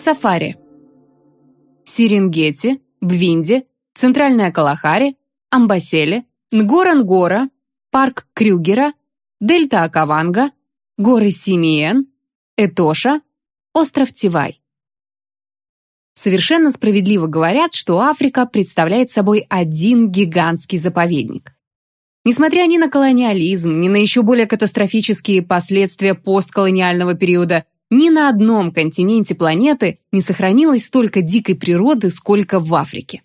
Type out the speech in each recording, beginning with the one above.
Сафари. Сиренгети, Бвинди, Центральная Калахари, Амбаселе, Нгорангора, парк Крюгера, дельта Акаванга, горы Симиен, Этоша, остров Тивай. Совершенно справедливо говорят, что Африка представляет собой один гигантский заповедник. Несмотря ни на колониализм, ни на еще более катастрофические последствия постколониального периода, ни на одном континенте планеты не сохранилось столько дикой природы, сколько в Африке.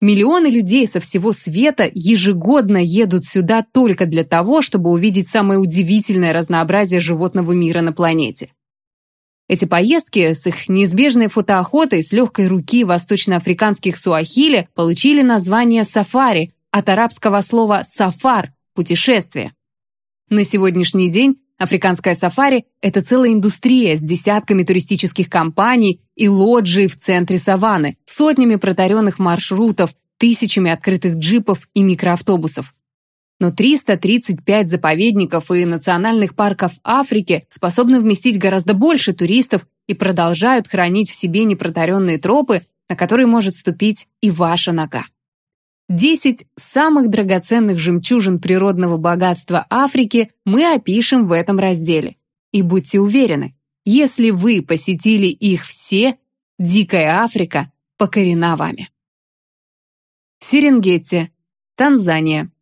Миллионы людей со всего света ежегодно едут сюда только для того, чтобы увидеть самое удивительное разнообразие животного мира на планете. Эти поездки с их неизбежной фотоохотой с легкой руки восточноафриканских суахили получили название «сафари» от арабского слова «сафар» – «путешествие». На сегодняшний день Африканское сафари – это целая индустрия с десятками туристических компаний и лоджий в центре саванны, сотнями протаренных маршрутов, тысячами открытых джипов и микроавтобусов. Но 335 заповедников и национальных парков Африки способны вместить гораздо больше туристов и продолжают хранить в себе непротаренные тропы, на которые может ступить и ваша нога. 10 самых драгоценных жемчужин природного богатства Африки мы опишем в этом разделе. И будьте уверены, если вы посетили их все, Дикая Африка покорена вами. Серенгети, Танзания.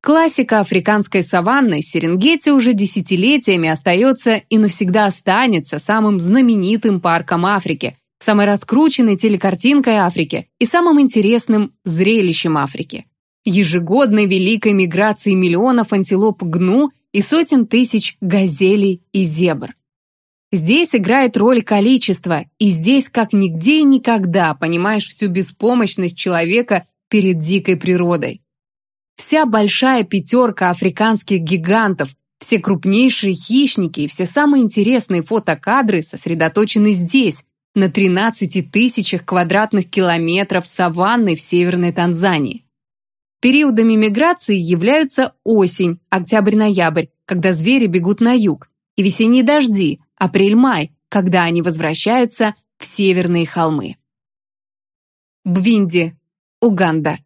Классика африканской саванны Серенгети уже десятилетиями остается и навсегда останется самым знаменитым парком Африки – самой раскрученной телекартинкой Африки и самым интересным зрелищем Африки. Ежегодной великой миграции миллионов антилоп гну и сотен тысяч газелей и зебр. Здесь играет роль количества, и здесь как нигде и никогда понимаешь всю беспомощность человека перед дикой природой. Вся большая пятерка африканских гигантов, все крупнейшие хищники и все самые интересные фотокадры сосредоточены здесь, на 13 тысячах квадратных километров саванны в Северной Танзании. Периодами миграции являются осень, октябрь-ноябрь, когда звери бегут на юг, и весенние дожди, апрель-май, когда они возвращаются в северные холмы. Бвинди, Уганда.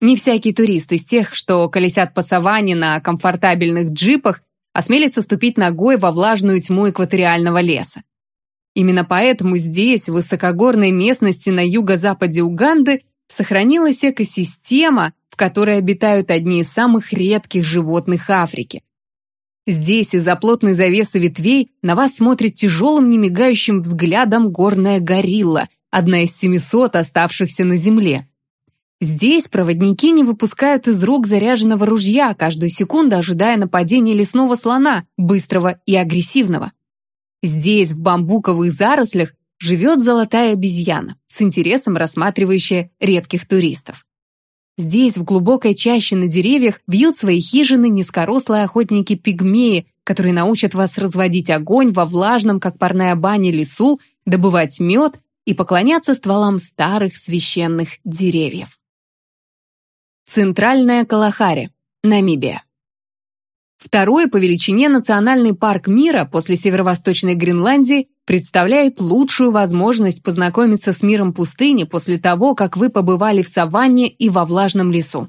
Не всякий турист из тех, что колесят по саванне на комфортабельных джипах, осмелится ступить ногой во влажную тьму экваториального леса. Именно поэтому здесь, в высокогорной местности на юго-западе Уганды, сохранилась экосистема, в которой обитают одни из самых редких животных Африки. Здесь из-за плотной завесы ветвей на вас смотрит тяжелым немигающим взглядом горная горилла, одна из 700 оставшихся на земле. Здесь проводники не выпускают из рук заряженного ружья, каждую секунду ожидая нападения лесного слона, быстрого и агрессивного. Здесь, в бамбуковых зарослях, живет золотая обезьяна, с интересом рассматривающая редких туристов. Здесь, в глубокой чаще на деревьях, вьют свои хижины низкорослые охотники-пигмеи, которые научат вас разводить огонь во влажном, как парная баня, лесу, добывать мед и поклоняться стволам старых священных деревьев. Центральная Калахари, Намибия. Второй по величине национальный парк мира после северо-восточной Гренландии представляет лучшую возможность познакомиться с миром пустыни после того, как вы побывали в саванне и во влажном лесу.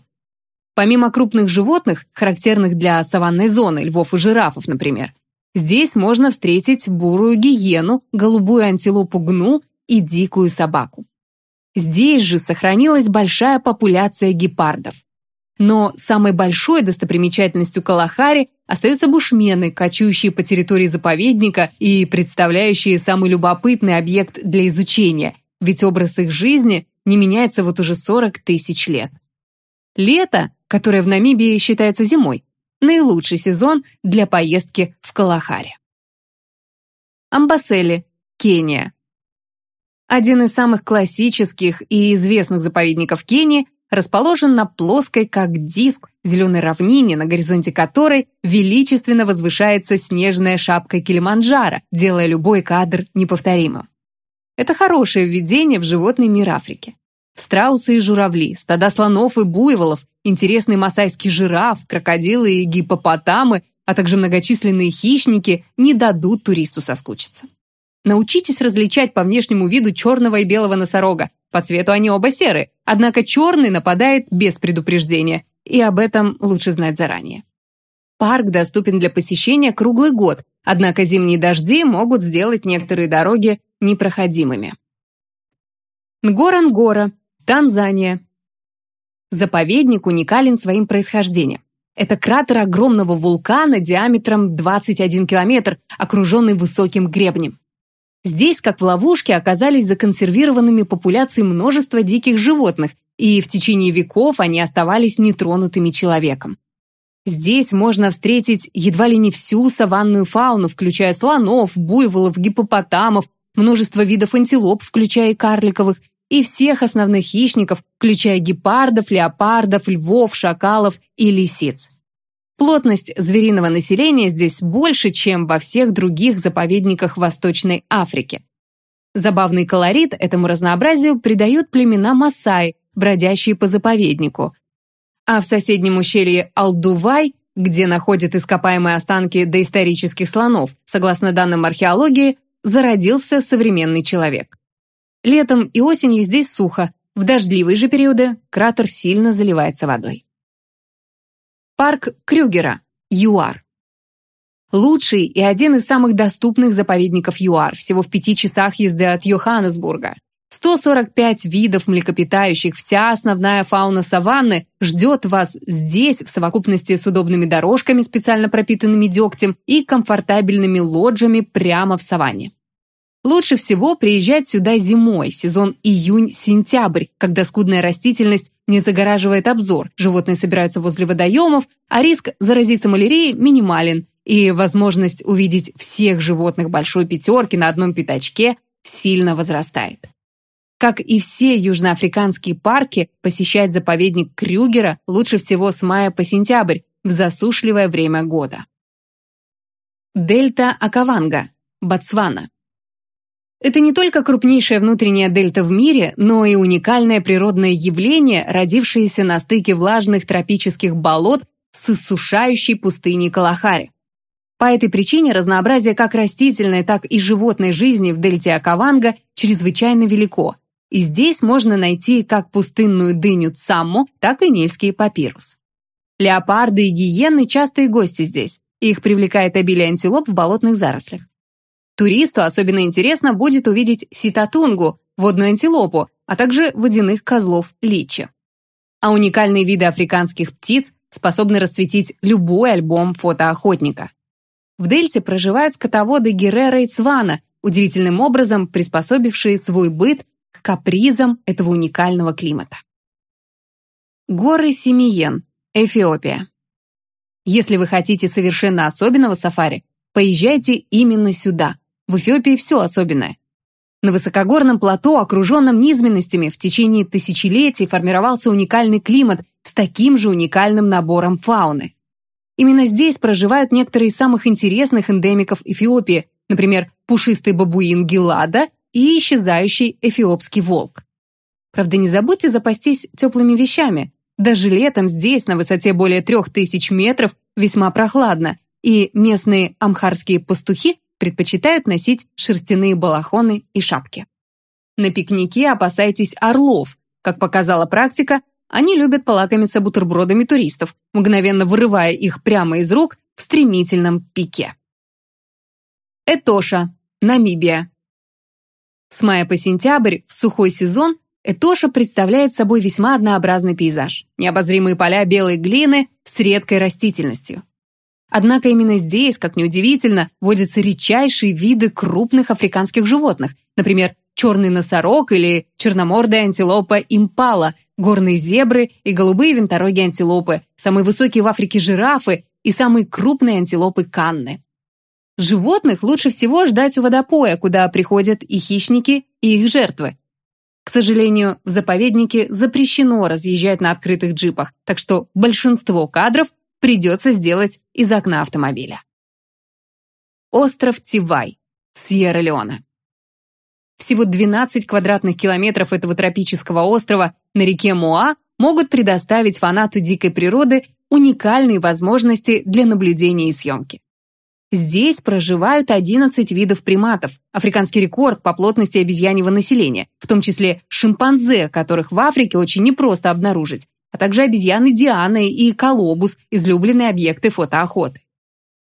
Помимо крупных животных, характерных для саванной зоны, львов и жирафов, например, здесь можно встретить бурую гиену, голубую антилопу гну и дикую собаку. Здесь же сохранилась большая популяция гепардов. Но самой большой достопримечательностью Калахари остаются бушмены, кочующие по территории заповедника и представляющие самый любопытный объект для изучения, ведь образ их жизни не меняется вот уже 40 тысяч лет. Лето, которое в Намибии считается зимой, наилучший сезон для поездки в Калахари. Амбасели, Кения. Один из самых классических и известных заповедников Кении расположен на плоской, как диск, зеленой равнине, на горизонте которой величественно возвышается снежная шапка Килиманджаро, делая любой кадр неповторимым. Это хорошее введение в животный мир Африки. Страусы и журавли, стада слонов и буйволов, интересный масайский жираф, крокодилы и гипопотамы, а также многочисленные хищники не дадут туристу соскучиться. Научитесь различать по внешнему виду черного и белого носорога. По цвету они оба серы, однако черный нападает без предупреждения, и об этом лучше знать заранее. Парк доступен для посещения круглый год, однако зимние дожди могут сделать некоторые дороги непроходимыми. Нгорангора, Танзания. Заповедник уникален своим происхождением. Это кратер огромного вулкана диаметром 21 километр, окруженный высоким гребнем. Здесь, как в ловушке, оказались законсервированными популяции множества диких животных, и в течение веков они оставались нетронутыми человеком. Здесь можно встретить едва ли не всю саванную фауну, включая слонов, буйволов, гипопотамов, множество видов антилоп, включая карликовых, и всех основных хищников, включая гепардов, леопардов, львов, шакалов и лисиц. Плотность звериного населения здесь больше, чем во всех других заповедниках Восточной Африки. Забавный колорит этому разнообразию придают племена Масаи, бродящие по заповеднику. А в соседнем ущелье Алдувай, где находят ископаемые останки доисторических слонов, согласно данным археологии, зародился современный человек. Летом и осенью здесь сухо, в дождливые же периоды кратер сильно заливается водой. Парк Крюгера, ЮАР. Лучший и один из самых доступных заповедников ЮАР, всего в пяти часах езды от Йоханнесбурга. 145 видов млекопитающих, вся основная фауна саванны ждет вас здесь в совокупности с удобными дорожками, специально пропитанными дегтем, и комфортабельными лоджами прямо в саванне. Лучше всего приезжать сюда зимой, сезон июнь-сентябрь, когда скудная растительность не загораживает обзор, животные собираются возле водоемов, а риск заразиться малярией минимален, и возможность увидеть всех животных большой пятерки на одном пятачке сильно возрастает. Как и все южноафриканские парки, посещать заповедник Крюгера лучше всего с мая по сентябрь, в засушливое время года. Дельта Акаванга, Ботсвана. Это не только крупнейшая внутренняя дельта в мире, но и уникальное природное явление, родившееся на стыке влажных тропических болот с иссушающей пустыней Калахари. По этой причине разнообразие как растительной, так и животной жизни в дельте Акаванга чрезвычайно велико, и здесь можно найти как пустынную дыню цамму, так и нильский папирус. Леопарды и гиены – частые гости здесь, их привлекает обилие антилоп в болотных зарослях. Туристу особенно интересно будет увидеть ситатунгу, водную антилопу, а также водяных козлов личи. А уникальные виды африканских птиц способны расцветить любой альбом фотоохотника. В дельте проживают скотоводы Геррера и Цвана, удивительным образом приспособившие свой быт к капризам этого уникального климата. Горы Семиен, Эфиопия. Если вы хотите совершенно особенного сафари, поезжайте именно сюда – в Эфиопии все особенное. На высокогорном плато, окруженном низменностями, в течение тысячелетий формировался уникальный климат с таким же уникальным набором фауны. Именно здесь проживают некоторые из самых интересных эндемиков Эфиопии, например, пушистый бабуин Гелада и исчезающий эфиопский волк. Правда, не забудьте запастись теплыми вещами. Даже летом здесь, на высоте более трех тысяч метров, весьма прохладно, и местные амхарские пастухи предпочитают носить шерстяные балахоны и шапки. На пикнике опасайтесь орлов. Как показала практика, они любят полакомиться бутербродами туристов, мгновенно вырывая их прямо из рук в стремительном пике. Этоша, Намибия. С мая по сентябрь, в сухой сезон, Этоша представляет собой весьма однообразный пейзаж. Необозримые поля белой глины с редкой растительностью. Однако именно здесь, как неудивительно, водятся редчайшие виды крупных африканских животных, например, черный носорог или черномордая антилопа импала, горные зебры и голубые винтороги антилопы, самые высокие в Африке жирафы и самые крупные антилопы канны. Животных лучше всего ждать у водопоя, куда приходят и хищники, и их жертвы. К сожалению, в заповеднике запрещено разъезжать на открытых джипах, так что большинство кадров придется сделать из окна автомобиля. Остров Тивай, Сьерра-Леоне. Всего 12 квадратных километров этого тропического острова на реке Моа могут предоставить фанату дикой природы уникальные возможности для наблюдения и съемки. Здесь проживают 11 видов приматов, африканский рекорд по плотности обезьяньего населения, в том числе шимпанзе, которых в Африке очень непросто обнаружить, а также обезьяны Дианы и колобус, излюбленные объекты фотоохоты.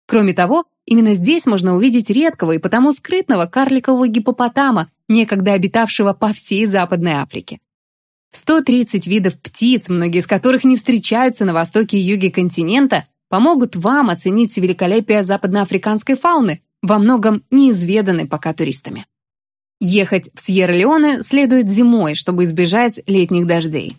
Кроме того, именно здесь можно увидеть редкого и потому скрытного карликового гипопотама, некогда обитавшего по всей Западной Африке. 130 видов птиц, многие из которых не встречаются на востоке и юге континента, помогут вам оценить великолепие западноафриканской фауны, во многом неизведанной пока туристами. Ехать в Сьерра-Леоне следует зимой, чтобы избежать летних дождей.